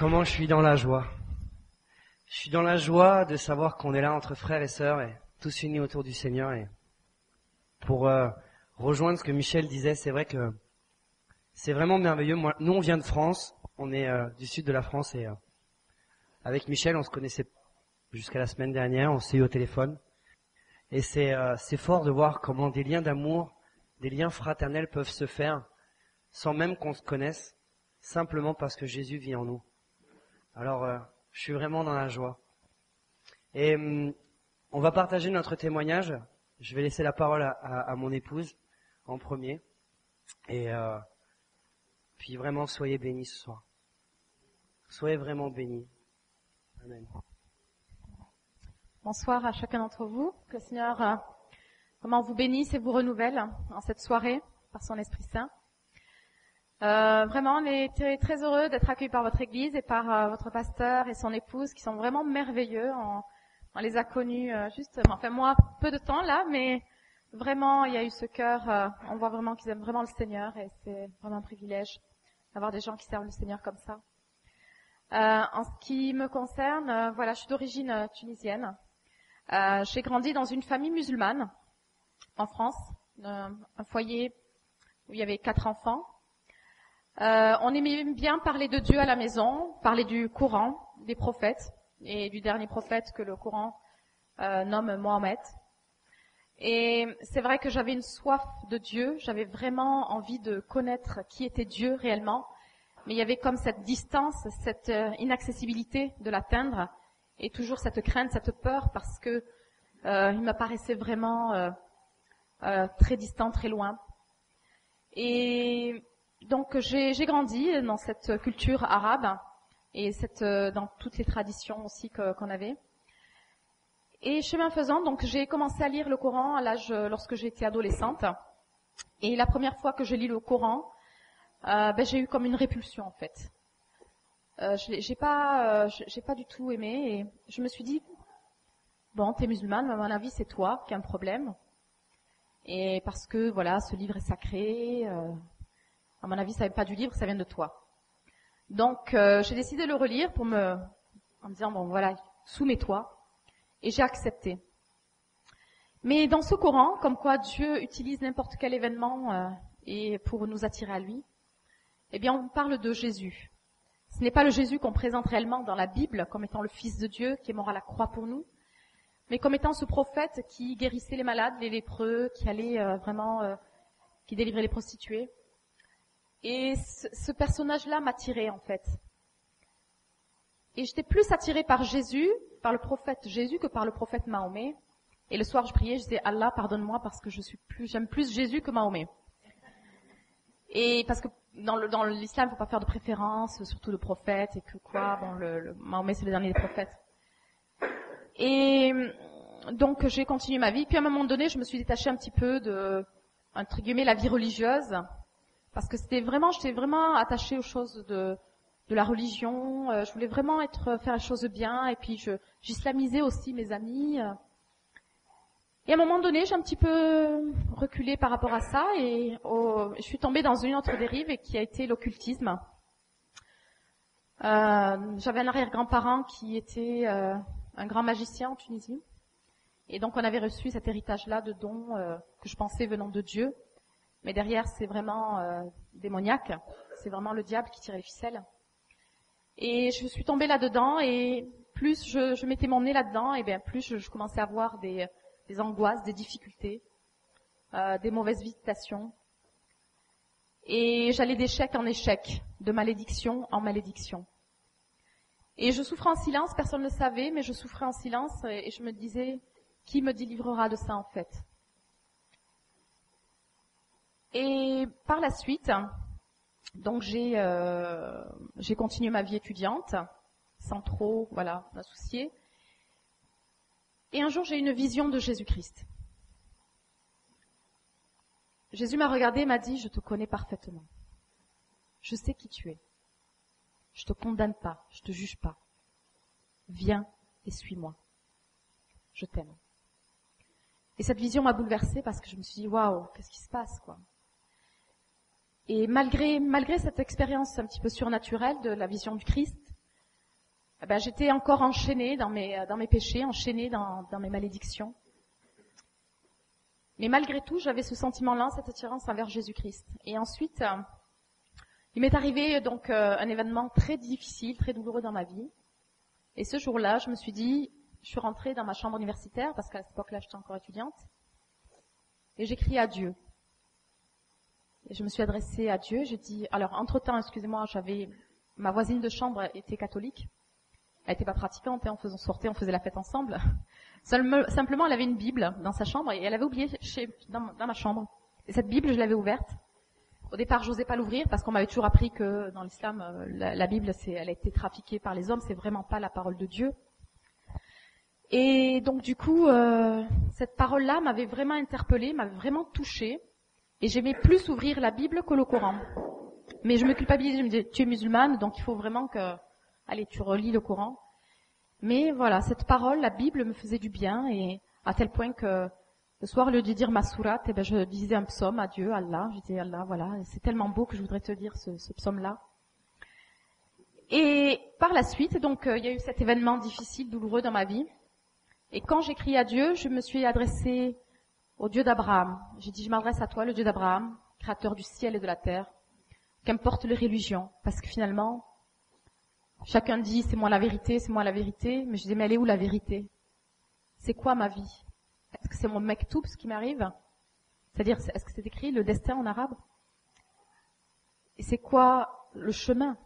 comment je suis dans la joie. Je suis dans la joie de savoir qu'on est là entre frères et sœurs et tous unis autour du Seigneur. Et pour euh, rejoindre ce que Michel disait, c'est vrai que c'est vraiment merveilleux. Nous, on vient de France, on est euh, du sud de la France et euh, avec Michel, on se connaissait jusqu'à la semaine dernière, on s'est eu au téléphone. Et c'est c'est fort de voir comment des liens d'amour, des liens fraternels peuvent se faire sans même qu'on se connaisse, simplement parce que Jésus vit en nous. Alors, euh, je suis vraiment dans la joie. Et hum, on va partager notre témoignage. Je vais laisser la parole à, mon épouse en premier. Et euh, puis vraiment, soyez bénis ce soir. Soyez vraiment bénis. Amen. Bonsoir à chacun d'entre vous. Que le Seigneur euh, vous bénisse et vous renouvelle en cette soirée par son Esprit Saint. Euh, vraiment, on est très, heureux d'être accueillis par votre Église et par euh, votre pasteur et son épouse, qui sont vraiment merveilleux. On, les a connus euh, justement, enfin moi, peu de temps là, mais vraiment, il y a eu ce cœur. on voit vraiment qu'ils aiment vraiment le Seigneur et c'est vraiment un privilège d'avoir des gens qui servent le Seigneur comme ça. en ce qui me concerne, voilà, je suis d'origine tunisienne. J'ai grandi dans une famille musulmane en France, un foyer où il y avait quatre enfants. Euh, on aimait bien parler de Dieu à la maison, parler du Coran, des prophètes et du dernier prophète que le Coran euh, nomme Mohammed. Et c'est vrai que j'avais une soif de Dieu, j'avais vraiment envie de connaître qui était Dieu réellement, mais il y avait comme cette distance, cette euh, inaccessibilité de l'atteindre, et toujours cette crainte, cette peur, parce que il m'apparaissait vraiment très distant, très loin. Et donc j'ai grandi dans cette culture arabe et euh, dans toutes les traditions aussi qu'on avait. Et chemin faisant, donc j'ai commencé à lire le Coran à l'âge lorsque j'étais adolescente. Et la première fois que je lis le Coran, euh, ben, j'ai eu comme une répulsion en fait. Euh, j'ai pas, euh, j'ai pas du tout aimé et je me suis dit bon, t'es musulmane, à mon avis c'est toi qui as un problème. Et parce que voilà, ce livre est sacré, à mon avis, ça vient pas du livre, ça vient de toi. Donc, euh, j'ai décidé de le relire pour me, en me disant bon voilà, soumets-toi, et j'ai accepté. Mais dans ce Coran, comme quoi Dieu utilise n'importe quel événement euh, et pour nous attirer à lui, eh bien, on parle de Jésus. Ce n'est pas le Jésus qu'on présente réellement dans la Bible comme étant le Fils de Dieu qui est mort à la croix pour nous, mais comme étant ce prophète qui guérissait les malades, les lépreux, qui allait euh, vraiment, qui délivrait les prostituées. Et ce, personnage-là m'attirait en fait. Et j'étais plus attirée par Jésus, par le prophète Jésus que par le prophète Mahomet. Et le soir, je priais, je disais Allah, pardonne-moi parce que je suis plus, j'aime plus Jésus que Mahomet. Et parce que dans le dans l'islam, faut pas faire de préférence, surtout le prophète et que quoi. Bon, le, Mahomet c'est le dernier des prophètes. Et donc j'ai continué ma vie. Puis à un moment donné, je me suis détachée un petit peu de entre guillemets la vie religieuse parce que c'était vraiment, j'étais vraiment attachée aux choses de, de la religion. Euh, je voulais vraiment être faire les choses bien, et puis je j'islamisais aussi mes amis. Euh. Et à un moment donné, j'ai un petit peu reculé par rapport à ça, et je suis tombée dans une autre dérive, et qui a été l'occultisme. Euh, J'avais un arrière-grand-parent qui était euh, un grand magicien en Tunisie. Et donc on avait reçu cet héritage-là de dons que je pensais venant de Dieu. Mais derrière, c'est vraiment euh, démoniaque. C'est vraiment le diable qui tire les ficelles. Et je suis tombée là-dedans et plus je, je mettais mon nez là-dedans, et bien plus je, commençais à avoir des, des, angoisses, des difficultés, euh, des mauvaises visitations. Et j'allais d'échec en échec, de malédiction en malédiction. Et je souffrais en silence, personne ne le savait, mais je souffrais en silence et je me disais, qui me délivrera de ça en fait? Et par la suite, donc j'ai euh, j'ai continué ma vie étudiante sans trop voilà m'associer. Et un jour j'ai une vision de Jésus-Christ. Jésus m'a regardé et m'a dit, je te connais parfaitement. Je sais qui tu es. Je te condamne pas, je te juge pas. Viens et suis-moi. Je t'aime. Et cette vision m'a bouleversée parce que je me suis dit, waouh, qu'est-ce qui se passe, quoi? Et malgré, cette expérience un petit peu surnaturelle de la vision du Christ, eh ben, j'étais encore enchaînée dans mes, péchés, enchaînée dans, mes malédictions. Mais malgré tout, j'avais ce sentiment-là, cette attirance envers Jésus-Christ. Et ensuite, euh, il m'est arrivé donc euh, un événement très difficile, très douloureux dans ma vie. Et ce jour-là, je me suis dit, je suis rentrée dans ma chambre universitaire, parce qu'à cette époque-là, j'étais encore étudiante, et j'ai crié à Dieu. Et je me suis adressée à Dieu, j'ai dit, alors entre-temps, excusez-moi, j'avais, ma voisine de chambre était catholique, elle n'était pas pratiquante, hein, on faisait sortir, on faisait la fête ensemble. Simplement, elle avait une Bible dans sa chambre, et elle avait oublié chez, dans, dans ma chambre. Et cette Bible, je l'avais ouverte. Au départ, j'osais pas l'ouvrir parce qu'on m'avait toujours appris que dans l'islam, euh, la, la, Bible, c'est, elle a été trafiquée par les hommes, c'est vraiment pas la parole de Dieu. Et donc du coup, euh, cette parole-là m'avait vraiment interpellée, m'avait vraiment touchée, et j'aimais plus ouvrir la Bible que le Coran. Mais je me culpabilisais, je me disais, tu es musulmane, donc il faut vraiment que, allez, tu relis le Coran. Mais voilà, cette parole, la Bible, me faisait du bien, et à tel point que le soir, au lieu de dire ma sourate, eh ben, je disais un psaume à Dieu, Allah. Je disais Allah, voilà, c'est tellement beau que je voudrais te dire ce, ce psaume-là. Et par la suite, donc, euh, il y a eu cet événement difficile, douloureux dans ma vie. Et quand j'ai crié à Dieu, je me suis adressée au Dieu d'Abraham. J'ai dit, je m'adresse à toi, le Dieu d'Abraham, créateur du ciel et de la terre, qu'importe les religions, parce que finalement, chacun dit, c'est moi la vérité, c'est moi la vérité, mais je dis, mais elle est où la vérité? C'est quoi ma vie? Est-ce que c'est mon tout ce qui m'arrive? C'est-à-dire, est-ce que c'est écrit le destin en arabe? Et c'est quoi le chemin?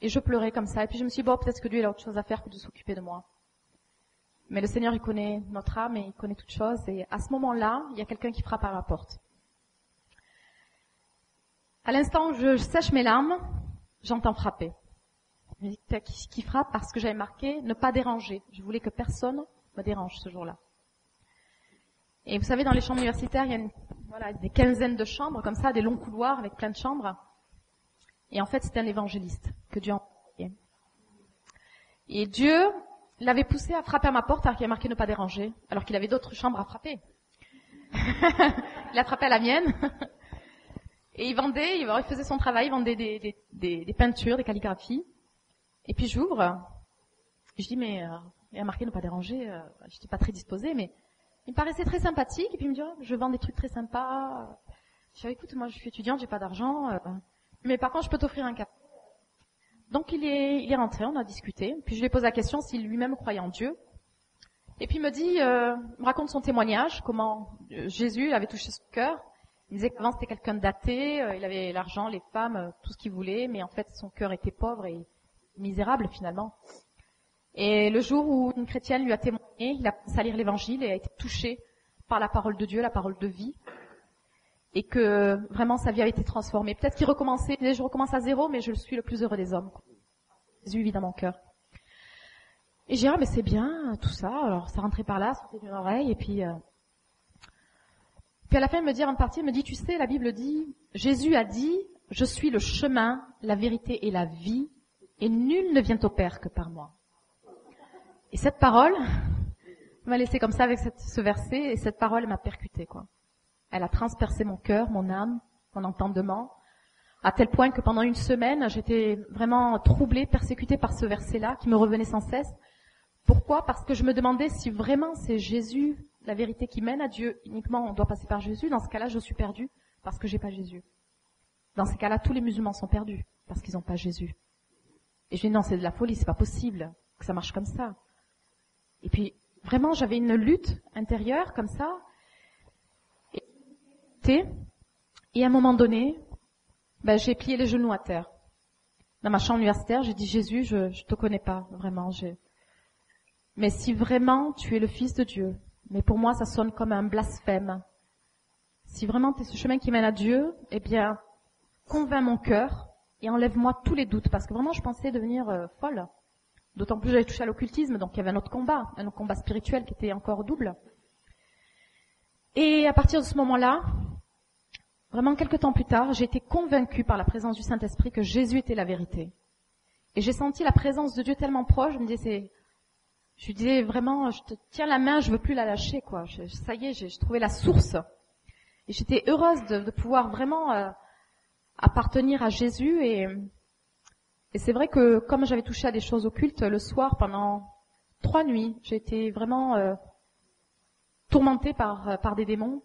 Et je pleurais comme ça, et puis je me suis dit, bon, peut-être que Dieu a autre chose à faire que de s'occuper de moi. Mais le Seigneur, il connaît notre âme et il connaît toutes choses. Et à ce moment-là, il y a quelqu'un qui frappe à ma porte. À l'instant où je sèche mes larmes, j'entends frapper. Qui frappe parce que j'avais marqué ne pas déranger. Je voulais que personne me dérange ce jour-là. Et vous savez, dans les chambres universitaires, il y a des quinzaines de chambres comme ça, des longs couloirs avec plein de chambres. Et en fait, c'était un évangéliste que Dieu a envoyé. Et Dieu l'avait poussé à frapper à ma porte alors qu'il a marqué ne pas déranger, alors qu'il avait d'autres chambres à frapper. il a frappé à la mienne. Et il vendait, il faisait son travail, il vendait des, peintures, des calligraphies. Et puis j'ouvre, je dis mais euh, il a marqué ne pas déranger, euh, je n'étais pas très disposée, mais il me paraissait très sympathique. Et puis il me dit oh, je vends des trucs très sympas. Je dis écoute moi je suis étudiante, j'ai pas d'argent, euh, mais par contre je peux t'offrir un café. Donc il est, il est rentré, on a discuté. Puis je lui ai posé la question s'il lui-même croyait en Dieu. Et puis il me dit, euh, me raconte son témoignage, comment euh, Jésus avait touché son cœur. Il disait qu'avant c'était quelqu'un d'athée, euh, il avait l'argent, les femmes, euh, tout ce qu'il voulait, mais en fait son cœur était pauvre et misérable finalement. Et le jour où une chrétienne lui a témoigné, il a commencé à lire l'évangile et a été touché par la parole de Dieu, la parole de vie et que vraiment sa vie a été transformée. Peut-être qu'il recommençait, je recommence à zéro, mais je suis le plus heureux des hommes. Jésus vit dans mon cœur. Et j'ai dit, ah, mais c'est bien, tout ça. Alors, ça rentrait par là, sortait d'une oreille, et puis, euh... puis à la fin, il me dit, en partie, il me dit, tu sais, la Bible dit, Jésus a dit, je suis le chemin, la vérité et la vie, et nul ne vient au Père que par moi. Et cette parole m'a laissé comme ça avec ce verset, et cette parole m'a percuté, quoi. Elle a transpercé mon cœur, mon âme, mon entendement, à tel point que pendant une semaine, j'étais vraiment troublée, persécutée par ce verset-là qui me revenait sans cesse. Pourquoi? Parce que je me demandais si vraiment c'est Jésus, la vérité qui mène à Dieu. Uniquement, on doit passer par Jésus. Dans ce cas-là, je suis perdue parce que j'ai pas Jésus. Dans ces cas-là, tous les musulmans sont perdus parce qu'ils n'ont pas Jésus. Et je dis non, c'est de la folie, c'est pas possible que ça marche comme ça. Et puis, vraiment, j'avais une lutte intérieure comme ça. Et à un moment donné, ben, j'ai plié les genoux à terre. Dans ma chambre universitaire, j'ai dit Jésus, je ne te connais pas vraiment. Mais si vraiment tu es le Fils de Dieu, mais pour moi ça sonne comme un blasphème. Si vraiment tu es ce chemin qui mène à Dieu, eh bien, convainc mon cœur et enlève-moi tous les doutes, parce que vraiment je pensais devenir euh, folle. D'autant plus j'avais touché à l'occultisme, donc il y avait un autre combat, un autre combat spirituel qui était encore double. Et à partir de ce moment-là, Vraiment, quelques temps plus tard, j'ai été convaincue par la présence du Saint-Esprit que Jésus était la vérité. Et j'ai senti la présence de Dieu tellement proche, je me disais, je lui disais vraiment, je te tiens la main, je veux plus la lâcher, quoi. ça y est, j'ai trouvé la source. Et j'étais heureuse de, pouvoir vraiment euh, appartenir à Jésus et Et c'est vrai que comme j'avais touché à des choses occultes, le soir, pendant trois nuits, j'ai été vraiment euh, tourmentée par, par des démons.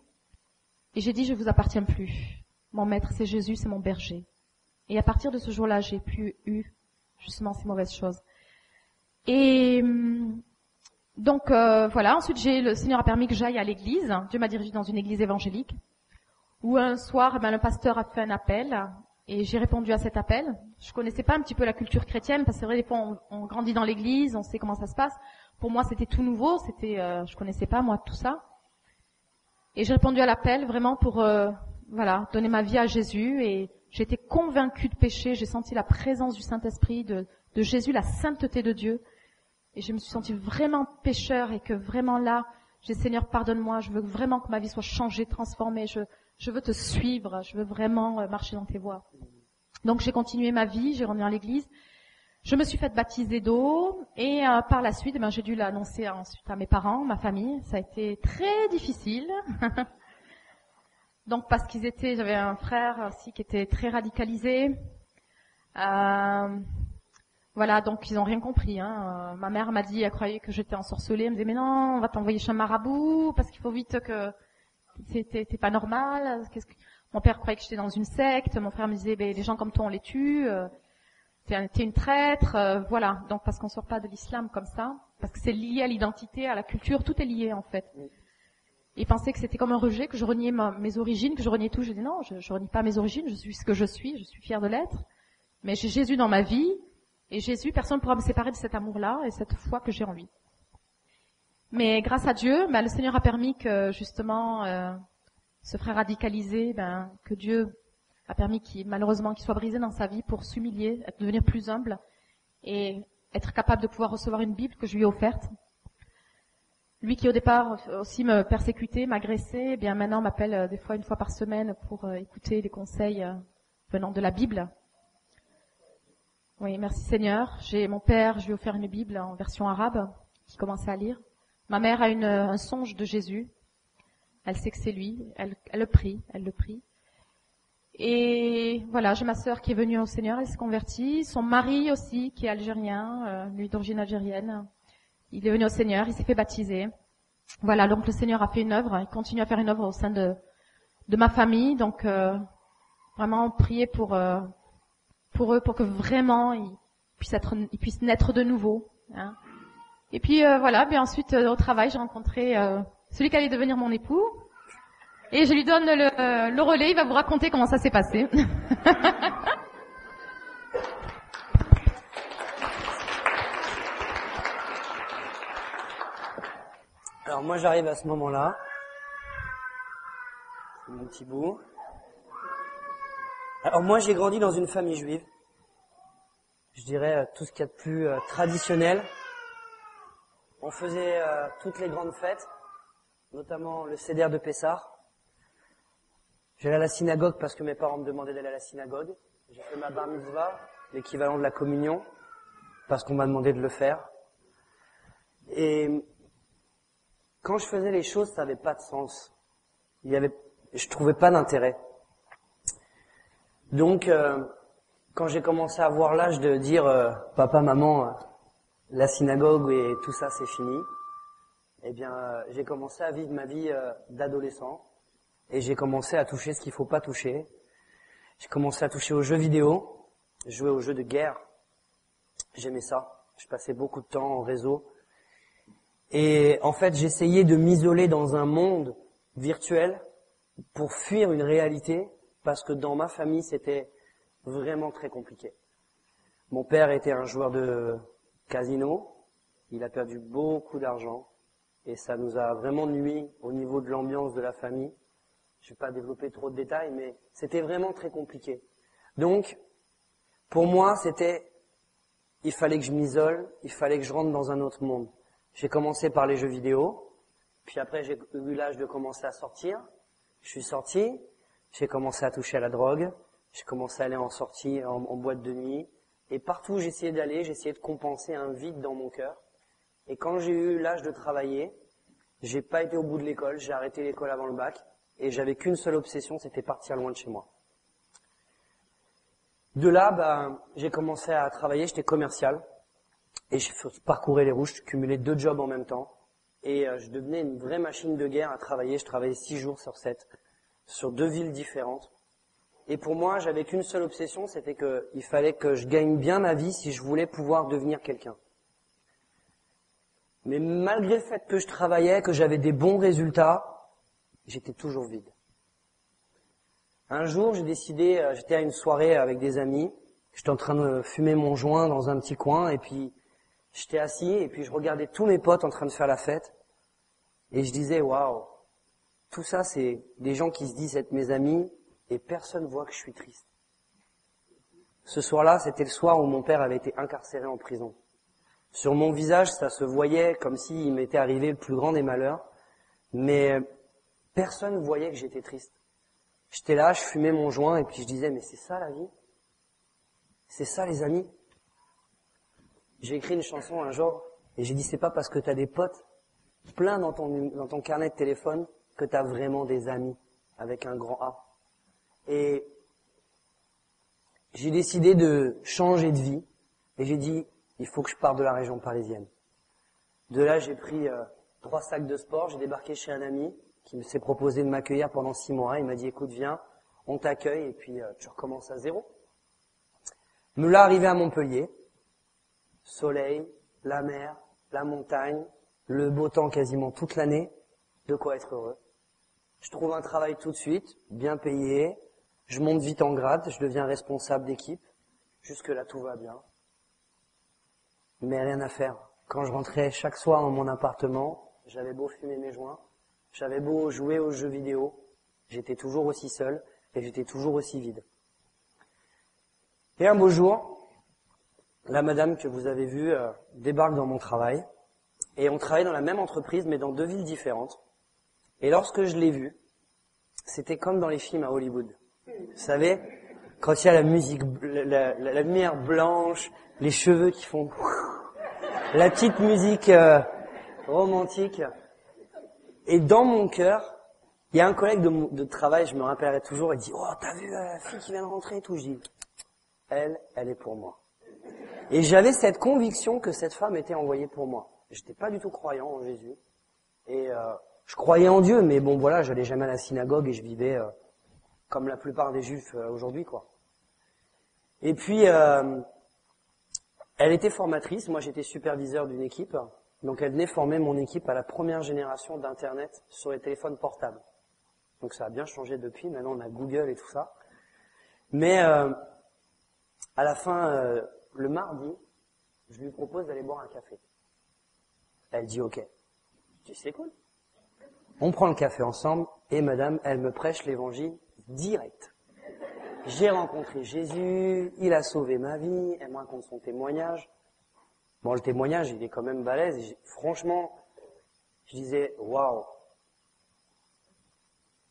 Et j'ai dit, je vous appartiens plus. Mon maître, c'est Jésus, c'est mon berger. Et à partir de ce jour-là, j'ai plus eu justement ces mauvaises choses. Et hum, donc euh, voilà. Ensuite, le Seigneur a permis que j'aille à l'église. Dieu m'a dirigé dans une église évangélique. Où un soir, eh ben, le pasteur a fait un appel et j'ai répondu à cet appel. Je connaissais pas un petit peu la culture chrétienne parce que c'est vrai des fois on, on, grandit dans l'église, on sait comment ça se passe. Pour moi, c'était tout nouveau. C'était, euh, je connaissais pas moi tout ça. Et j'ai répondu à l'appel vraiment pour euh, voilà donner ma vie à Jésus et j'étais convaincue de péché. J'ai senti la présence du Saint-Esprit, de, Jésus, la sainteté de Dieu. Et je me suis sentie vraiment pécheur et que vraiment là, j'ai Seigneur, pardonne-moi, je veux vraiment que ma vie soit changée, transformée, je, je veux te suivre, je veux vraiment euh, marcher dans tes voies. Donc j'ai continué ma vie, j'ai rendu dans l'église, je me suis fait baptiser d'eau et euh, par la suite, ben, j'ai dû l'annoncer ensuite à mes parents, ma famille. Ça a été très difficile. Donc parce qu'ils étaient, j'avais un frère aussi qui était très radicalisé. Euh, voilà, donc ils n'ont rien compris. Hein. Euh, ma mère m'a dit, elle croyait que j'étais ensorcelée. Elle me disait, mais non, on va t'envoyer chez un marabout parce qu'il faut vite que c'était pas normal. Mon père croyait que j'étais dans une secte. Mon frère me disait, ben, les gens comme toi, on les tue. T'es une traître. Euh, voilà, donc parce qu'on sort pas de l'islam comme ça, parce que c'est lié à l'identité, à la culture, tout est lié en fait. Ils pensaient que c'était comme un rejet, que je reniais mes origines, que je reniais tout. Je dis non, je, je renie pas mes origines, je suis ce que je suis, je suis fière de l'être. Mais j'ai Jésus dans ma vie, et Jésus, personne ne pourra me séparer de cet amour-là et cette foi que j'ai en lui. Mais grâce à Dieu, ben, le Seigneur a permis que justement euh, ce frère radicalisé, ben, que Dieu a permis qu'il malheureusement qu'il soit brisé dans sa vie pour s'humilier, devenir plus humble et être capable de pouvoir recevoir une Bible que je lui ai offerte. Lui qui au départ aussi me persécutait, m'agressait, eh bien maintenant m'appelle euh, des fois une fois par semaine pour euh, écouter des conseils venant de la Bible. Oui, merci Seigneur. J'ai mon père, je lui ai offert une Bible en version arabe qui commençait à lire. Ma mère a une, un songe de Jésus. Elle sait que c'est lui. Elle le prie, elle le prie. Et voilà, j'ai ma sœur qui est venue au Seigneur, elle s'est convertie. Son mari aussi, qui est algérien, euh, lui d'origine algérienne. Il est venu au Seigneur, il s'est fait baptiser. Voilà, donc le Seigneur a fait une œuvre, il continue à faire une œuvre au sein de, de ma famille. Donc euh, vraiment prier pour euh, pour eux, pour que vraiment ils puissent, être, ils puissent naître de nouveau. Hein. Et puis euh, voilà, bien ensuite euh, au travail, j'ai rencontré euh, celui qui allait devenir mon époux. Et je lui donne le, le relais, il va vous raconter comment ça s'est passé. Alors moi j'arrive à ce moment-là. Mon petit bout. Alors moi j'ai grandi dans une famille juive. Je dirais euh, tout ce qu'il y a de plus euh, traditionnel. On faisait euh, toutes les grandes fêtes, notamment le Seder de Pessah. J'allais à la synagogue parce que mes parents me demandaient d'aller à la synagogue. J'ai fait ma bar mitzvah, l'équivalent de la communion, parce qu'on m'a demandé de le faire. Et quand je faisais les choses, ça n'avait pas de sens. Il y avait, je trouvais pas d'intérêt. Donc, euh, quand j'ai commencé à avoir l'âge de dire euh, papa, maman, euh, la synagogue et tout ça, c'est fini, eh bien, j'ai commencé à vivre ma vie d'adolescent et j'ai commencé à toucher ce qu'il faut pas toucher. J'ai commencé à toucher aux jeux vidéo, jouer aux jeux de guerre. J'aimais ça. Je passais beaucoup de temps en réseau. Et en fait, j'essayais de m'isoler dans un monde virtuel pour fuir une réalité parce que dans ma famille, c'était vraiment très compliqué. Mon père était un joueur de casino, il a perdu beaucoup d'argent, et ça nous a vraiment nuit au niveau de l'ambiance de la famille. Je ne vais pas développer trop de détails, mais c'était vraiment très compliqué. Donc, pour moi, c'était, il fallait que je m'isole, il fallait que je rentre dans un autre monde. J'ai commencé par les jeux vidéo, puis après j'ai eu l'âge de commencer à sortir. Je suis sorti, j'ai commencé à toucher à la drogue, j'ai commencé à aller en sortie, en, boîte de nuit, et partout où j'essayais d'aller, j'essayais de compenser un vide dans mon cœur. Et quand j'ai eu l'âge de travailler, j'ai pas été au bout de l'école, j'ai arrêté l'école avant le bac, et j'avais qu'une seule obsession, c'était partir loin de chez moi. De là, ben, j'ai commencé à travailler, j'étais commercial. Et je parcourais les rouges, je cumulais deux jobs en même temps. Et euh, je devenais une vraie machine de guerre à travailler. Je travaillais six jours sur sept, sur deux villes différentes. Et pour moi, j'avais qu'une seule obsession, c'était qu'il fallait que je gagne bien ma vie si je voulais pouvoir devenir quelqu'un. Mais malgré le fait que je travaillais, que j'avais des bons résultats, j'étais toujours vide. Un jour, j'ai décidé, euh, j'étais à une soirée avec des amis, j'étais en train de fumer mon joint dans un petit coin, et puis J'étais assis et puis je regardais tous mes potes en train de faire la fête et je disais waouh, tout ça c'est des gens qui se disent être mes amis et personne voit que je suis triste. Ce soir-là, c'était le soir où mon père avait été incarcéré en prison. Sur mon visage, ça se voyait comme s'il m'était arrivé le plus grand des malheurs, mais personne ne voyait que j'étais triste. J'étais là, je fumais mon joint et puis je disais mais c'est ça la vie? C'est ça les amis? J'ai écrit une chanson un jour et j'ai dit c'est pas parce que tu as des potes plein dans ton, dans ton carnet de téléphone que tu as vraiment des amis avec un grand A. Et j'ai décidé de changer de vie et j'ai dit il faut que je parte de la région parisienne. De là, j'ai pris euh, trois sacs de sport, j'ai débarqué chez un ami qui me s'est proposé de m'accueillir pendant six mois. Il m'a dit écoute viens, on t'accueille et puis euh, tu recommences à zéro. Me l'a arrivé à Montpellier soleil, la mer, la montagne, le beau temps quasiment toute l'année, de quoi être heureux. Je trouve un travail tout de suite, bien payé, je monte vite en grade, je deviens responsable d'équipe. Jusque-là, tout va bien. Mais rien à faire. Quand je rentrais chaque soir dans mon appartement, j'avais beau fumer mes joints, j'avais beau jouer aux jeux vidéo, j'étais toujours aussi seul et j'étais toujours aussi vide. Et un beau jour, la madame que vous avez vue euh, débarque dans mon travail. Et on travaille dans la même entreprise, mais dans deux villes différentes. Et lorsque je l'ai vue, c'était comme dans les films à Hollywood. Vous savez, quand il y a la musique, la, lumière blanche, les cheveux qui font... La petite musique euh, romantique. Et dans mon cœur, il y a un collègue de, de travail, je me rappellerai toujours, il dit, oh, t'as vu euh, la fille qui vient de rentrer et tout. Je dis, elle, elle est pour moi. Et j'avais cette conviction que cette femme était envoyée pour moi. J'étais pas du tout croyant en Jésus. Et euh, je croyais en Dieu, mais bon voilà, j'allais jamais à la synagogue et je vivais euh, comme la plupart des juifs euh, aujourd'hui, quoi. Et puis, elle était formatrice, moi j'étais superviseur d'une équipe, donc elle venait former mon équipe à la première génération d'Internet sur les téléphones portables. Donc ça a bien changé depuis, maintenant on a Google et tout ça. Mais à la fin le mardi, je lui propose d'aller boire un café. Elle dit OK. Je dis cool. On prend le café ensemble et madame, elle me prêche l'évangile direct. J'ai rencontré Jésus, il a sauvé ma vie, elle me raconte son témoignage. Bon, le témoignage, il est quand même balèze. franchement, je disais, waouh,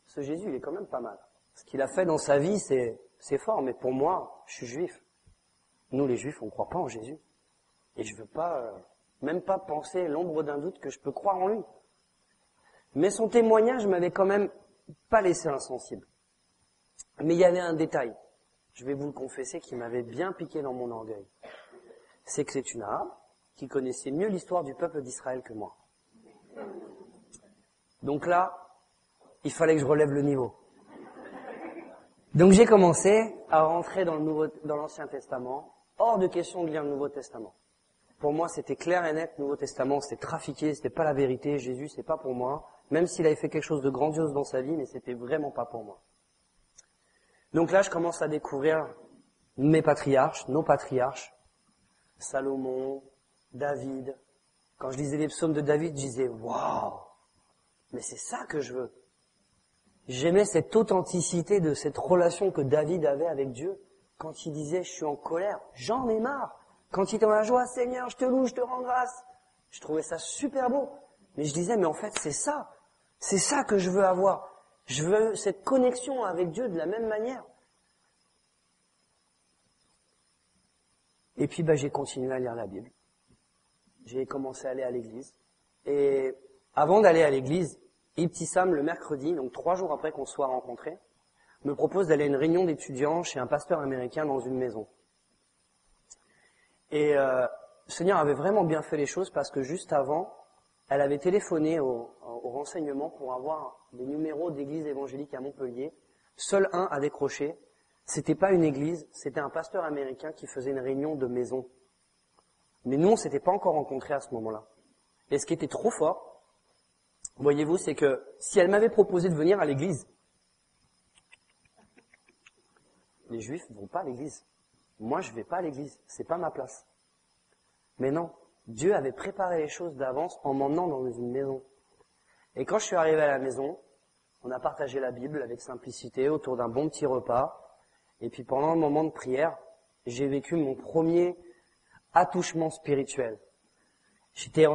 ce Jésus, il est quand même pas mal. Ce qu'il a fait dans sa vie, c'est, fort, mais pour moi, je suis juif. Nous, les Juifs, on ne croit pas en Jésus. Et je ne veux pas, euh, même pas penser l'ombre d'un doute que je peux croire en lui. Mais son témoignage m'avait quand même pas laissé insensible. Mais il y avait un détail, je vais vous le confesser, qui m'avait bien piqué dans mon orgueil. C'est que c'est une arabe qui connaissait mieux l'histoire du peuple d'Israël que moi. Donc là, il fallait que je relève le niveau. Donc j'ai commencé à rentrer dans le nouveau, dans l'Ancien Testament, hors de question de lire le Nouveau Testament. Pour moi, c'était clair et net, le Nouveau Testament, c'était trafiqué, c'était pas la vérité, Jésus, c'est pas pour moi, même s'il avait fait quelque chose de grandiose dans sa vie, mais c'était vraiment pas pour moi. Donc là, je commence à découvrir mes patriarches, nos patriarches, Salomon, David. Quand je lisais les psaumes de David, je disais, waouh, mais c'est ça que je veux. J'aimais cette authenticité de cette relation que David avait avec Dieu quand il disait je suis en colère, j'en ai marre. Quand il était dans la joie, Seigneur, je te loue, je te rends grâce. Je trouvais ça super beau. Mais je disais, mais en fait, c'est ça. C'est ça que je veux avoir. Je veux cette connexion avec Dieu de la même manière. Et puis, bah, j'ai continué à lire la Bible. J'ai commencé à aller à l'église. Et avant d'aller à l'église, Ibtissam, le mercredi, donc trois jours après qu'on soit rencontrés, me propose d'aller à une réunion d'étudiants chez un pasteur américain dans une maison. Et Seigneur avait vraiment bien fait les choses parce que juste avant, elle avait téléphoné au, au renseignement pour avoir des numéros d'église évangélique à Montpellier. Seul un a décroché. C'était pas une église, c'était un pasteur américain qui faisait une réunion de maison. Mais nous, on s'était pas encore rencontrés à ce moment-là. Et ce qui était trop fort, voyez-vous, c'est que si elle m'avait proposé de venir à l'église, les juifs vont pas à l'église. Moi, je vais pas à l'église. C'est pas ma place. Mais non. Dieu avait préparé les choses d'avance en m'emmenant dans une maison. Et quand je suis arrivé à la maison, on a partagé la Bible avec simplicité autour d'un bon petit repas. Et puis pendant le moment de prière, j'ai vécu mon premier attouchement spirituel. J'étais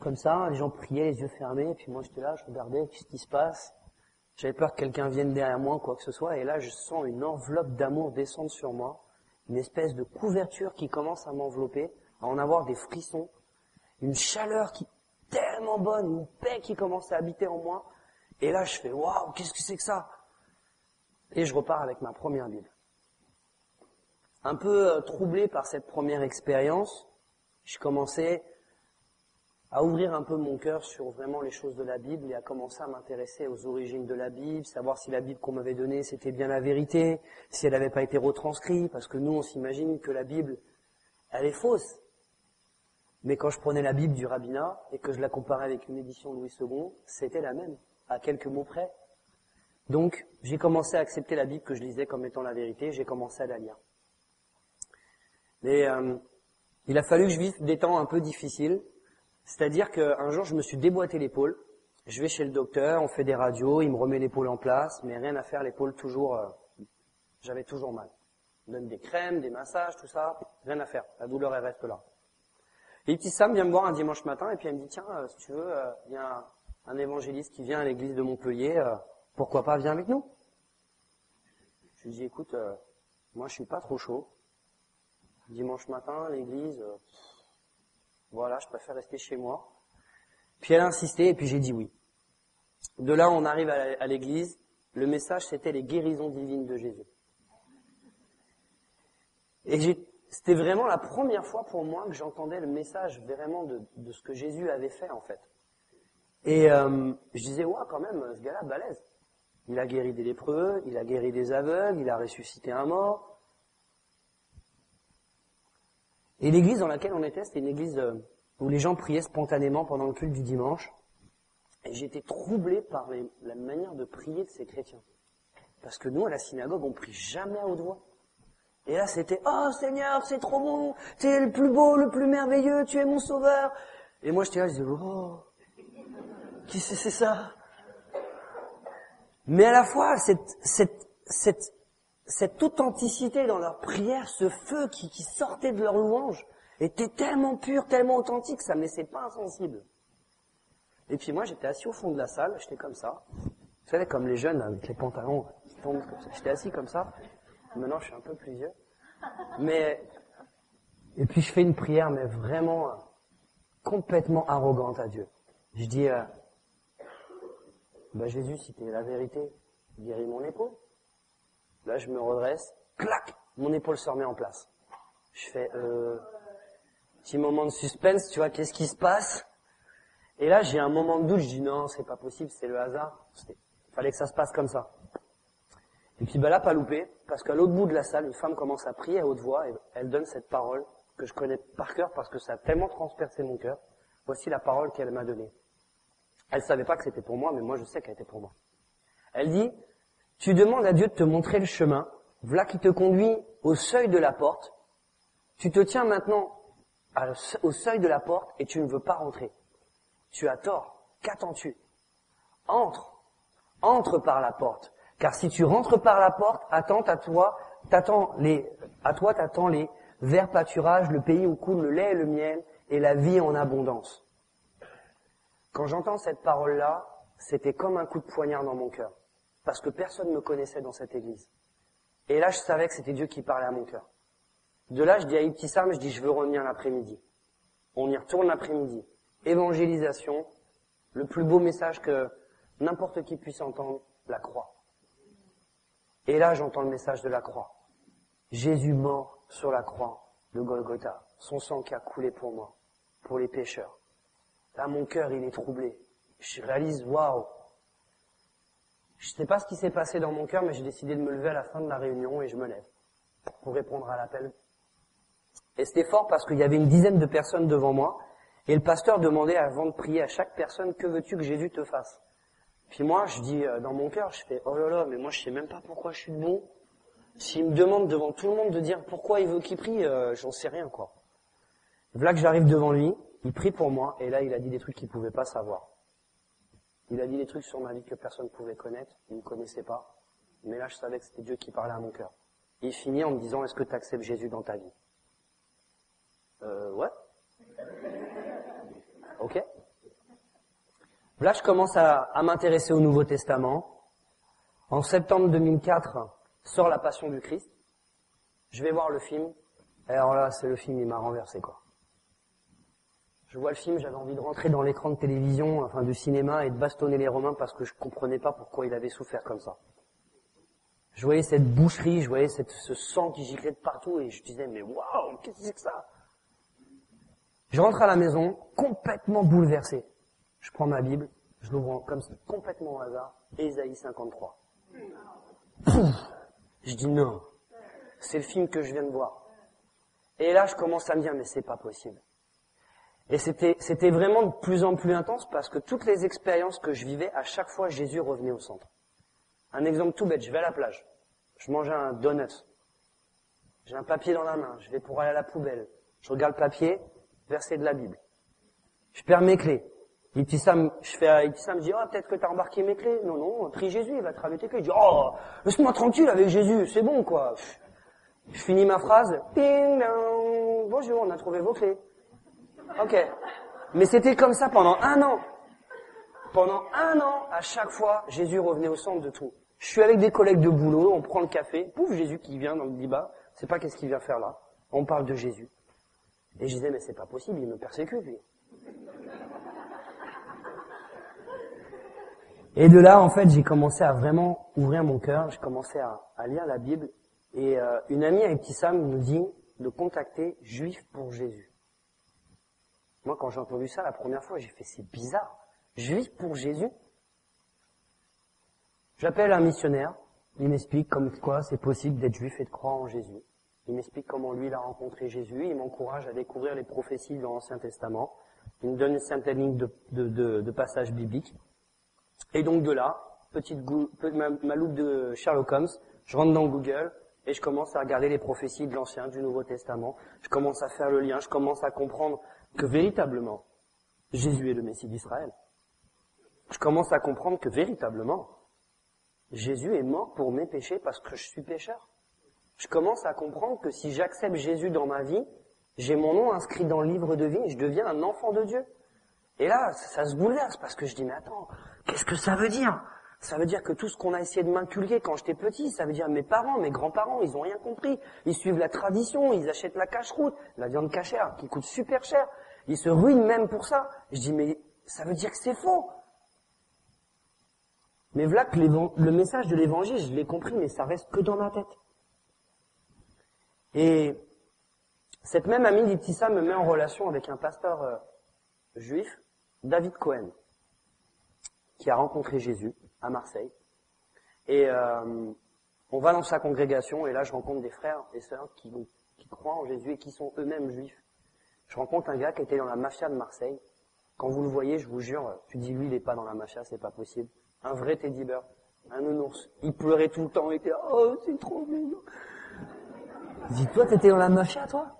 comme ça, les gens priaient les yeux fermés, puis moi j'étais là, je regardais, qu'est-ce qui se passe? J'avais peur que quelqu'un vienne derrière moi, quoi que ce soit, et là je sens une enveloppe d'amour descendre sur moi, une espèce de couverture qui commence à m'envelopper, à en avoir des frissons, une chaleur qui tellement bonne, une paix qui commence à habiter en moi, et là je fais waouh, qu'est-ce que c'est que ça? Et je repars avec ma première Bible. Un peu euh, troublé par cette première expérience, je commençais à ouvrir un peu mon cœur sur vraiment les choses de la Bible et à commencer à m'intéresser aux origines de la Bible, savoir si la Bible qu'on m'avait donnée c'était bien la vérité, si elle n'avait pas été retranscrite, parce que nous on s'imagine que la Bible, elle est fausse. Mais quand je prenais la Bible du rabbinat et que je la comparais avec une édition Louis II, c'était la même, à quelques mots près. Donc j'ai commencé à accepter la Bible que je lisais comme étant la vérité, j'ai commencé à la lire. Mais euh, il a fallu que je vive des temps un peu difficiles, c'est-à-dire qu'un jour, je me suis déboîté l'épaule. Je vais chez le docteur, on fait des radios, il me remet l'épaule en place, mais rien à faire, l'épaule toujours, euh, j'avais toujours mal. Il donne des crèmes, des massages, tout ça, rien à faire. La douleur, elle reste là. Et petit Sam vient me voir un dimanche matin et puis elle me dit, tiens, euh, si tu veux, euh, il y a un, un, évangéliste qui vient à l'église de Montpellier, pourquoi pas, viens avec nous. Je lui dis, écoute, moi je suis pas trop chaud. Dimanche matin, l'église, voilà, je préfère rester chez moi. Puis elle a insisté et puis j'ai dit oui. De là, on arrive à l'église. Le message, c'était les guérisons divines de Jésus. Et c'était vraiment la première fois pour moi que j'entendais le message vraiment de, de, ce que Jésus avait fait en fait. Et euh, je disais, ouais, quand même, ce gars-là, balèze. Il a guéri des lépreux, il a guéri des aveugles, il a ressuscité un mort. Et l'église dans laquelle on était, c'était une église euh, où les gens priaient spontanément pendant le culte du dimanche. Et j'étais troublé par la manière de prier de ces chrétiens. Parce que nous, à la synagogue, on prie jamais à haute voix. Et là, c'était « Oh Seigneur, c'est trop bon, tu es le plus beau, le plus merveilleux, tu es mon sauveur !» Et moi, j'étais là, je disais « Oh, qui c'est ça ?» Mais à la fois, cette, cette, cette cette authenticité dans leur prière, ce feu qui, sortait de leur louange, était tellement pur, tellement authentique, ça me laissait pas insensible. Et puis moi, j'étais assis au fond de la salle, j'étais comme ça. Vous savez, comme les jeunes avec les pantalons qui tombent comme ça. J'étais assis comme ça. Maintenant, je suis un peu plus vieux. Mais, et puis je fais une prière, mais vraiment euh, complètement arrogante à Dieu. Je dis, euh, bah Jésus, si t'es la vérité, guéris mon épaule. Là, je me redresse, clac, mon épaule se remet en place. Je fais, euh, petit moment de suspense, tu vois, qu'est-ce qui se passe? Et là, j'ai un moment de doute, je dis non, c'est pas possible, c'est le hasard. Il fallait que ça se passe comme ça. Et puis, bah là, pas loupé, parce qu'à l'autre bout de la salle, une femme commence à prier à haute voix, et elle donne cette parole que je connais par cœur parce que ça a tellement transpercé mon cœur. Voici la parole qu'elle m'a donnée. Elle savait pas que c'était pour moi, mais moi je sais qu'elle était pour moi. Elle dit, tu demandes à Dieu de te montrer le chemin, voilà qui te conduit au seuil de la porte. Tu te tiens maintenant au seuil de la porte et tu ne veux pas rentrer. Tu as tort. Qu'attends-tu? Entre. Entre par la porte. Car si tu rentres par la porte, attends à toi, t'attends les, à toi t'attends les verts pâturages, le pays où coule le lait et le miel et la vie en abondance. Quand j'entends cette parole-là, c'était comme un coup de poignard dans mon cœur parce que personne ne me connaissait dans cette église. Et là, je savais que c'était Dieu qui parlait à mon cœur. De là, je dis à Ibtissam, je dis, je veux revenir l'après-midi. On y retourne l'après-midi. Évangélisation, le plus beau message que n'importe qui puisse entendre, la croix. Et là, j'entends le message de la croix. Jésus mort sur la croix de Golgotha, son sang qui a coulé pour moi, pour les pécheurs. Là, mon cœur, il est troublé. Je réalise, waouh. Je sais pas ce qui s'est passé dans mon cœur, mais j'ai décidé de me lever à la fin de la réunion et je me lève pour répondre à l'appel. Et c'était fort parce qu'il y avait une dizaine de personnes devant moi et le pasteur demandait avant de prier à chaque personne, que veux-tu que Jésus te fasse? Puis moi, je dis euh, dans mon cœur, je fais, oh là là, mais moi je sais même pas pourquoi je suis bon. S'il me demande devant tout le monde de dire pourquoi il veut qu'il prie, euh, j'en sais rien quoi. Voilà que j'arrive devant lui, il prie pour moi, et là il a dit des trucs qu'il pouvait pas savoir. Il a dit des trucs sur ma vie que personne ne pouvait connaître, il ne connaissait pas. Mais là je savais que c'était Dieu qui parlait à mon cœur. Il finit en me disant, est-ce que tu acceptes Jésus dans ta vie? Euh, ouais. Ok Là, je commence à, m'intéresser au Nouveau Testament. En septembre 2004, sort La Passion du Christ. Je vais voir le film. Alors là, c'est le film, il m'a renversé, quoi. Je vois le film, j'avais envie de rentrer dans l'écran de télévision, enfin de cinéma, et de bastonner les Romains parce que je comprenais pas pourquoi il avait souffert comme ça. Je voyais cette boucherie, je voyais ce sang qui giclait de partout, et je disais, mais waouh, qu'est-ce que c'est que ça? Je rentre à la maison complètement bouleversé. Je prends ma Bible, je l'ouvre comme complètement au hasard, Ésaïe 53. je dis non, c'est le film que je viens de voir. Et là, je commence à me dire, mais c'est pas possible. Et c'était, vraiment de plus en plus intense parce que toutes les expériences que je vivais, à chaque fois, Jésus revenait au centre. Un exemple tout bête, je vais à la plage. Je mange un donut. J'ai un papier dans la main. Je vais pour aller à la poubelle. Je regarde le papier verset de la Bible. Je perds mes clés. Sam, je fais Sam, je dis, oh, peut-être que tu as embarqué mes clés. Non, non, prie Jésus, il va te ramener tes clés. Je dis, oh, laisse-moi tranquille avec Jésus, c'est bon, quoi. Je finis ma phrase, ping, bonjour, on a trouvé vos clés. Ok. Mais c'était comme ça pendant un an. Pendant un an, à chaque fois, Jésus revenait au centre de tout. Je suis avec des collègues de boulot, on prend le café, pouf, Jésus qui vient dans le débat, c'est pas qu'est-ce qu'il vient faire là. On parle de Jésus. Et je disais, mais c'est pas possible, il me persécute, lui. Et de là, en fait, j'ai commencé à vraiment ouvrir mon cœur, j'ai commencé à, lire la Bible, et euh, une amie avec qui Sam nous dit de contacter Juif pour Jésus. Moi, quand j'ai entendu ça la première fois, j'ai fait, c'est bizarre. Juif pour Jésus J'appelle un missionnaire, il m'explique comme quoi c'est possible d'être juif et de croire en Jésus. Il m'explique comment lui il a rencontré Jésus. Il m'encourage à découvrir les prophéties de l'Ancien Testament. Il me donne une certaine ligne de, de, de, passages bibliques. Et donc de là, petite ma, ma, loupe de Sherlock Holmes, je rentre dans Google et je commence à regarder les prophéties de l'Ancien, du Nouveau Testament. Je commence à faire le lien, je commence à comprendre que véritablement, Jésus est le Messie d'Israël. Je commence à comprendre que véritablement, Jésus est mort pour mes péchés parce que je suis pécheur je commence à comprendre que si j'accepte Jésus dans ma vie, j'ai mon nom inscrit dans le livre de vie et je deviens un enfant de Dieu. Et là, ça, se bouleverse parce que je dis, mais attends, qu'est-ce que ça veut dire? Ça veut dire que tout ce qu'on a essayé de m'inculquer quand j'étais petit, ça veut dire mes parents, mes grands-parents, ils ont rien compris. Ils suivent la tradition, ils achètent la cache-route, la viande cachère, qui coûte super cher. Ils se ruinent même pour ça. Je dis, mais ça veut dire que c'est faux. Mais voilà que le message de l'évangile, je l'ai compris, mais ça reste que dans ma tête. Et cette même amie d'Iptissa me met en relation avec un pasteur euh, juif, David Cohen, qui a rencontré Jésus à Marseille. Et euh, on va dans sa congrégation et là je rencontre des frères et sœurs qui, qui croient en Jésus et qui sont eux-mêmes juifs. Je rencontre un gars qui était dans la mafia de Marseille. Quand vous le voyez, je vous jure, tu dis lui il est pas dans la mafia, c'est pas possible. Un vrai Teddy Bear, un nounours. Il pleurait tout le temps, il était oh c'est trop mignon. Dis, toi, t'étais dans la mafia, toi?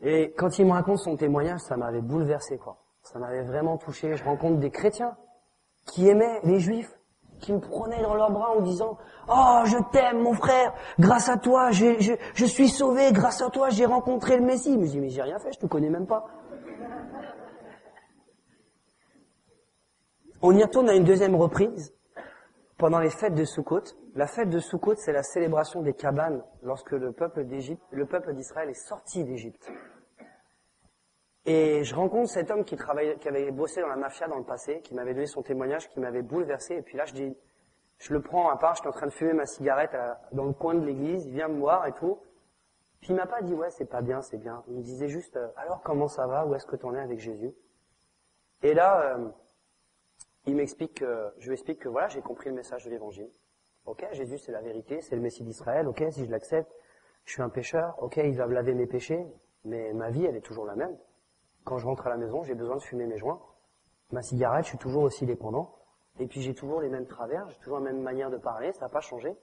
Et quand il me raconte son témoignage, ça m'avait bouleversé, quoi. Ça m'avait vraiment touché. Je rencontre des chrétiens qui aimaient les juifs, qui me prenaient dans leurs bras en disant Oh, je t'aime, mon frère. Grâce à toi, je, je suis sauvé. Grâce à toi, j'ai rencontré le Messie. Je me dis mais j'ai rien fait, je te connais même pas. On y retourne à une deuxième reprise pendant les fêtes de Sukkot. La fête de Sukkot, c'est la célébration des cabanes lorsque le peuple d'Égypte, le peuple d'Israël est sorti d'Égypte. Et je rencontre cet homme qui travaillait, qui avait bossé dans la mafia dans le passé, qui m'avait donné son témoignage, qui m'avait bouleversé. Et puis là, je dis, Je le prends à part, j'étais en train de fumer ma cigarette dans le coin de l'église, il vient me voir et tout. Puis il m'a pas dit ouais c'est pas bien, c'est bien. Il me disait juste euh, alors comment ça va, où est-ce que tu en es avec Jésus? Et là, euh, il m'explique, que, je lui explique que voilà j'ai compris le message de l'évangile. Ok, Jésus c'est la vérité, c'est le Messie d'Israël. Ok, si je l'accepte, je suis un pécheur. Ok, il va me laver mes péchés, mais ma vie elle est toujours la même. Quand je rentre à la maison, j'ai besoin de fumer mes joints. Ma cigarette, je suis toujours aussi dépendant. Et puis j'ai toujours les mêmes travers, j'ai toujours la même manière de parler, ça n'a pas changé.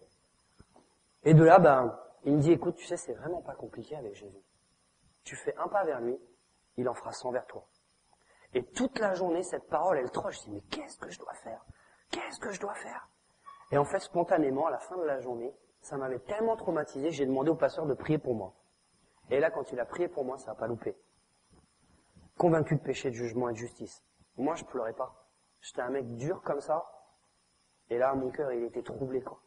Et de là, ben, il me dit, écoute, tu sais, c'est vraiment pas compliqué avec Jésus. Tu fais un pas vers lui, il en fera cent vers toi. Et toute la journée, cette parole, elle troche. Je dis, mais qu'est-ce que je dois faire? Qu'est-ce que je dois faire? Et en fait, spontanément, à la fin de la journée, ça m'avait tellement traumatisé, j'ai demandé au pasteur de prier pour moi. Et là, quand il a prié pour moi, ça n'a pas loupé. Convaincu de péché, de jugement et de justice. Moi, je pleurais pas. J'étais un mec dur comme ça. Et là, mon cœur, il était troublé, quoi.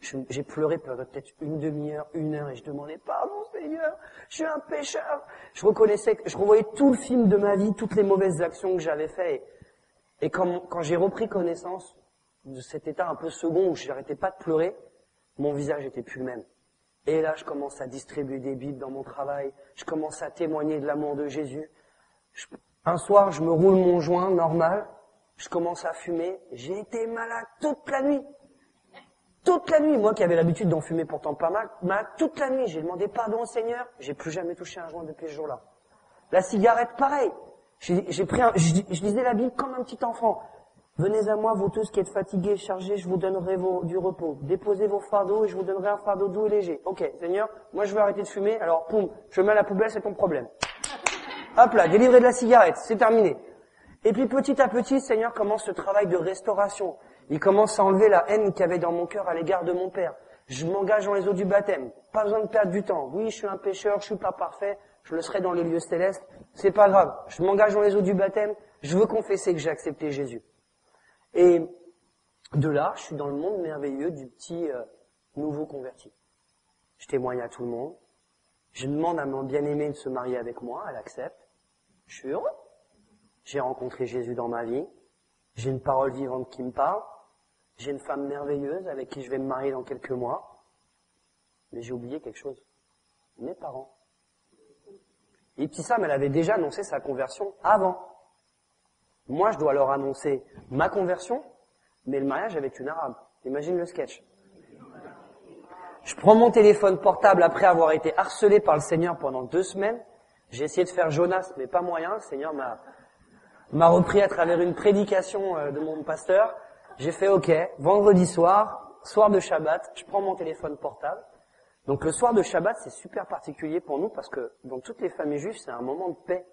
J'ai pleuré peut-être une demi-heure, une heure, et je demandais pardon Seigneur, je suis un pécheur. Je reconnaissais, je revoyais tout le film de ma vie, toutes les mauvaises actions que j'avais faites. Et, quand, quand j'ai repris connaissance de cet état un peu second où je n'arrêtais pas de pleurer, mon visage était plus le même. Et là, je commence à distribuer des bibles dans mon travail. Je commence à témoigner de l'amour de Jésus. Un soir, je me roule mon joint normal. Je commence à fumer. J'ai été malade toute la nuit. Toute la nuit, moi qui avais l'habitude d'en fumer pourtant pas mal, mal toute la nuit, j'ai demandé pardon au Seigneur, j'ai plus jamais touché un joint depuis ce jour-là. La cigarette, pareil. J'ai pris un, je, je, lisais la Bible comme un petit enfant. Venez à moi, vous tous qui êtes fatigués, chargés, je vous donnerai vos, du repos. Déposez vos fardeaux et je vous donnerai un fardeau doux et léger. Ok, Seigneur, moi je veux arrêter de fumer, alors poum, je mets à la poubelle, c'est ton problème. Hop là, délivré de la cigarette, c'est terminé. Et puis petit à petit, Seigneur commence ce travail de restauration. Il commence à enlever la haine qu'il y avait dans mon cœur à l'égard de mon père. Je m'engage dans les eaux du baptême. Pas besoin de perdre du temps. Oui, je suis un pécheur, je suis pas parfait, je le serai dans les lieux célestes. C'est pas grave. Je m'engage dans les eaux du baptême. Je veux confesser que j'ai accepté Jésus. Et de là, je suis dans le monde merveilleux du petit euh, nouveau converti. Je témoigne à tout le monde. Je demande à mon bien-aimé de se marier avec moi. Elle accepte. Je suis heureux. J'ai rencontré Jésus dans ma vie. J'ai une parole vivante qui me parle. J'ai une femme merveilleuse avec qui je vais me marier dans quelques mois. Mais j'ai oublié quelque chose. Mes parents. Et petit Sam, elle avait déjà annoncé sa conversion avant. Moi, je dois leur annoncer ma conversion, mais le mariage avec une arabe. Imagine le sketch. Je prends mon téléphone portable après avoir été harcelé par le Seigneur pendant deux semaines. J'ai essayé de faire Jonas, mais pas moyen. Le Seigneur m'a, m'a repris à travers une prédication euh, de mon pasteur. J'ai fait OK, vendredi soir, soir de Shabbat, je prends mon téléphone portable. Donc le soir de Shabbat, c'est super particulier pour nous parce que dans toutes les familles juives, c'est un moment de paix.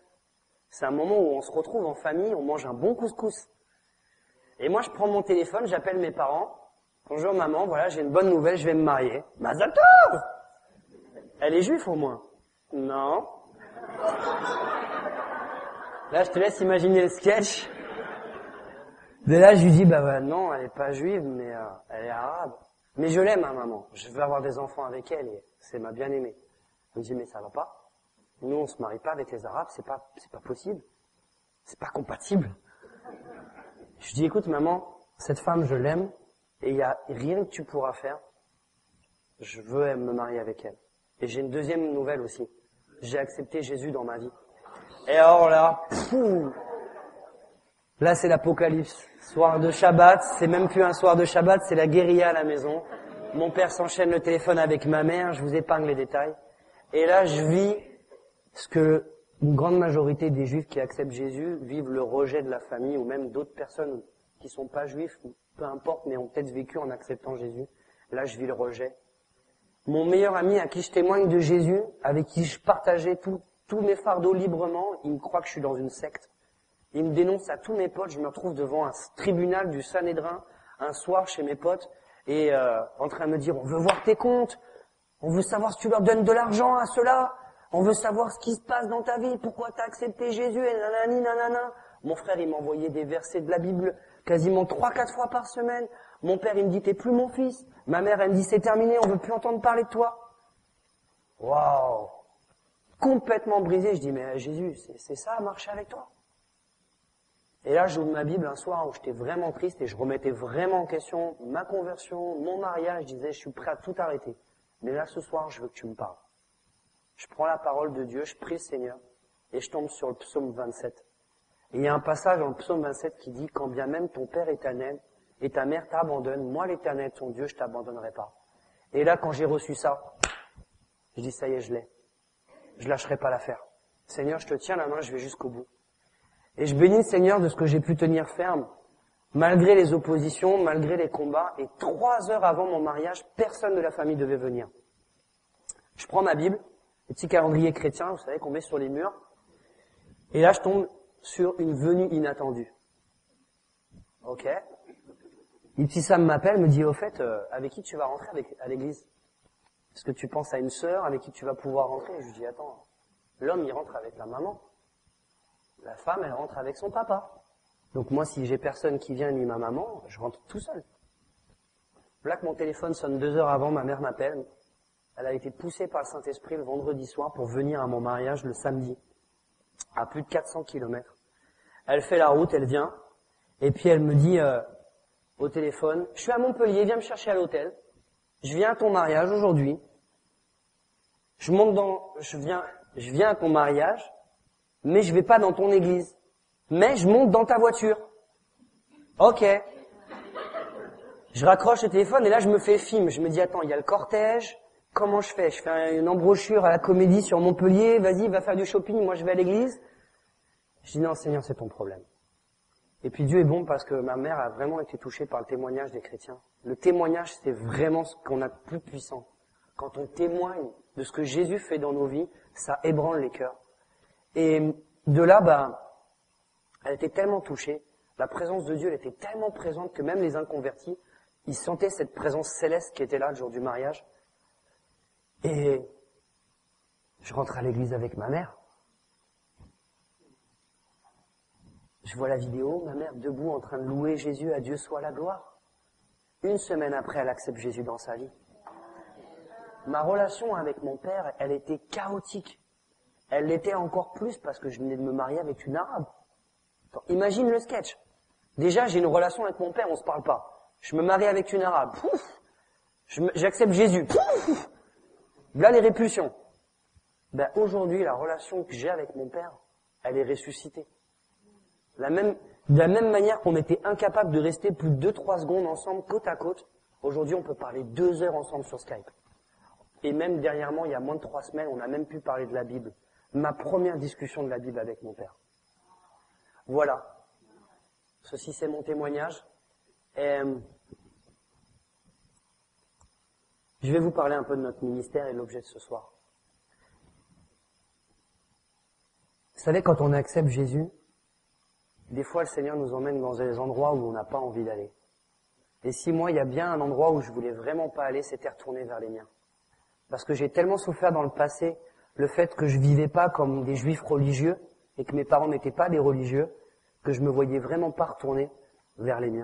C'est un moment où on se retrouve en famille, on mange un bon couscous. Et moi, je prends mon téléphone, j'appelle mes parents. Bonjour maman, voilà, j'ai une bonne nouvelle, je vais me marier. Mazal Elle est juive au moins Non. Là, je te laisse imaginer le sketch. De là, je lui dis, bah, non, elle est pas juive, mais euh, elle est arabe. Mais je l'aime, hein, maman. Je veux avoir des enfants avec elle et c'est ma bien-aimée. Elle me dit, mais ça va pas. Nous, on se marie pas avec les arabes, c'est pas, c'est pas possible. C'est pas compatible. Je dis, écoute, maman, cette femme, je l'aime et il y a rien que tu pourras faire. Je veux me marier avec elle. Et j'ai une deuxième nouvelle aussi. J'ai accepté Jésus dans ma vie. Et alors là, Là, c'est l'apocalypse. Soir de Shabbat, c'est même plus un soir de Shabbat, c'est la guérilla à la maison. Mon père s'enchaîne le téléphone avec ma mère, je vous épargne les détails. Et là, je vis ce que une grande majorité des juifs qui acceptent Jésus vivent le rejet de la famille ou même d'autres personnes qui sont pas juifs, peu importe, mais ont peut-être vécu en acceptant Jésus. Là, je vis le rejet. Mon meilleur ami à qui je témoigne de Jésus, avec qui je partageais tous mes fardeaux librement, il me croit que je suis dans une secte. Il me dénonce à tous mes potes. Je me retrouve devant un tribunal du Sanhédrin un soir chez mes potes et euh, en train de me dire on veut voir tes comptes, on veut savoir si tu leur donnes de l'argent à cela, on veut savoir ce qui se passe dans ta vie, pourquoi tu as accepté Jésus et nanani nanana. Mon frère il m'envoyait des versets de la Bible quasiment trois quatre fois par semaine. Mon père il me dit t'es plus mon fils. Ma mère elle me dit c'est terminé, on veut plus entendre parler de toi. Waouh Complètement brisé, je dis mais Jésus c'est ça marcher avec toi Et là, j'ouvre ma Bible un soir où j'étais vraiment triste et je remettais vraiment en question ma conversion, mon mariage. Je disais, je suis prêt à tout arrêter. Mais là, ce soir, je veux que tu me parles. Je prends la parole de Dieu, je prie le Seigneur et je tombe sur le psaume 27. Et il y a un passage dans le psaume 27 qui dit, quand bien même ton Père éternel et ta mère t'abandonnent, moi l'éternel, ton Dieu, je t'abandonnerai pas. Et là, quand j'ai reçu ça, je dis, ça y est, je l'ai. Je lâcherai pas l'affaire. Seigneur, je te tiens la main, je vais jusqu'au bout. Et je bénis le Seigneur de ce que j'ai pu tenir ferme, malgré les oppositions, malgré les combats. Et trois heures avant mon mariage, personne de la famille devait venir. Je prends ma Bible, le petit calendrier chrétien, vous savez, qu'on met sur les murs. Et là, je tombe sur une venue inattendue. Ok. Et petit Sam m'appelle, me dit, au fait, euh, avec qui tu vas rentrer avec, à l'église? Est-ce que tu penses à une sœur avec qui tu vas pouvoir rentrer Je lui dis, attends, l'homme, il rentre avec la maman. La femme, elle rentre avec son papa. Donc moi, si j'ai personne qui vient ni ma maman, je rentre tout seul. Là que mon téléphone sonne deux heures avant, ma mère m'appelle. Elle a été poussée par le Saint-Esprit le vendredi soir pour venir à mon mariage le samedi, à plus de 400 kilomètres. Elle fait la route, elle vient, et puis elle me dit euh, au téléphone, je suis à Montpellier, viens me chercher à l'hôtel. Je viens à ton mariage aujourd'hui. Je monte dans, je viens, je viens à ton mariage mais je vais pas dans ton église. Mais je monte dans ta voiture. Ok. Je raccroche le téléphone et là je me fais film. Je me dis attends, il y a le cortège. Comment je fais? Je fais une embrochure à la comédie sur Montpellier. Vas-y, va faire du shopping. Moi je vais à l'église. Je dis non Seigneur, c'est ton problème. Et puis Dieu est bon parce que ma mère a vraiment été touchée par le témoignage des chrétiens. Le témoignage, c'est vraiment ce qu'on a de plus puissant. Quand on témoigne de ce que Jésus fait dans nos vies, ça ébranle les cœurs. Et de là, bah, elle était tellement touchée, la présence de Dieu, elle était tellement présente que même les inconvertis, ils sentaient cette présence céleste qui était là le jour du mariage. Et je rentre à l'église avec ma mère. Je vois la vidéo, ma mère debout en train de louer Jésus, à Dieu soit la gloire. Une semaine après, elle accepte Jésus dans sa vie. Ma relation avec mon père, elle était chaotique. Elle l'était encore plus parce que je venais de me marier avec une arabe. imagine le sketch. Déjà, j'ai une relation avec mon père, on se parle pas. Je me marie avec une arabe. J'accepte Jésus. Pouf Là, les répulsions. Ben, aujourd'hui, la relation que j'ai avec mon père, elle est ressuscitée. La même, de la même manière qu'on était incapable de rester plus de 2-3 secondes ensemble, côte à côte, aujourd'hui, on peut parler deux heures ensemble sur Skype. Et même dernièrement, il y a moins de trois semaines, on a même pu parler de la Bible ma première discussion de la Bible avec mon père. Voilà. Ceci, c'est mon témoignage. Et je vais vous parler un peu de notre ministère et l'objet de ce soir. Vous savez, quand on accepte Jésus, des fois le Seigneur nous emmène dans des endroits où on n'a pas envie d'aller. Et si moi, il y a bien un endroit où je voulais vraiment pas aller, c'était retourner vers les miens. Parce que j'ai tellement souffert dans le passé le fait que je vivais pas comme des juifs religieux et que mes parents n'étaient pas des religieux, que je me voyais vraiment pas retourner vers les miens.